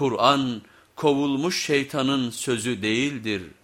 Kur'an kovulmuş şeytanın sözü değildir.''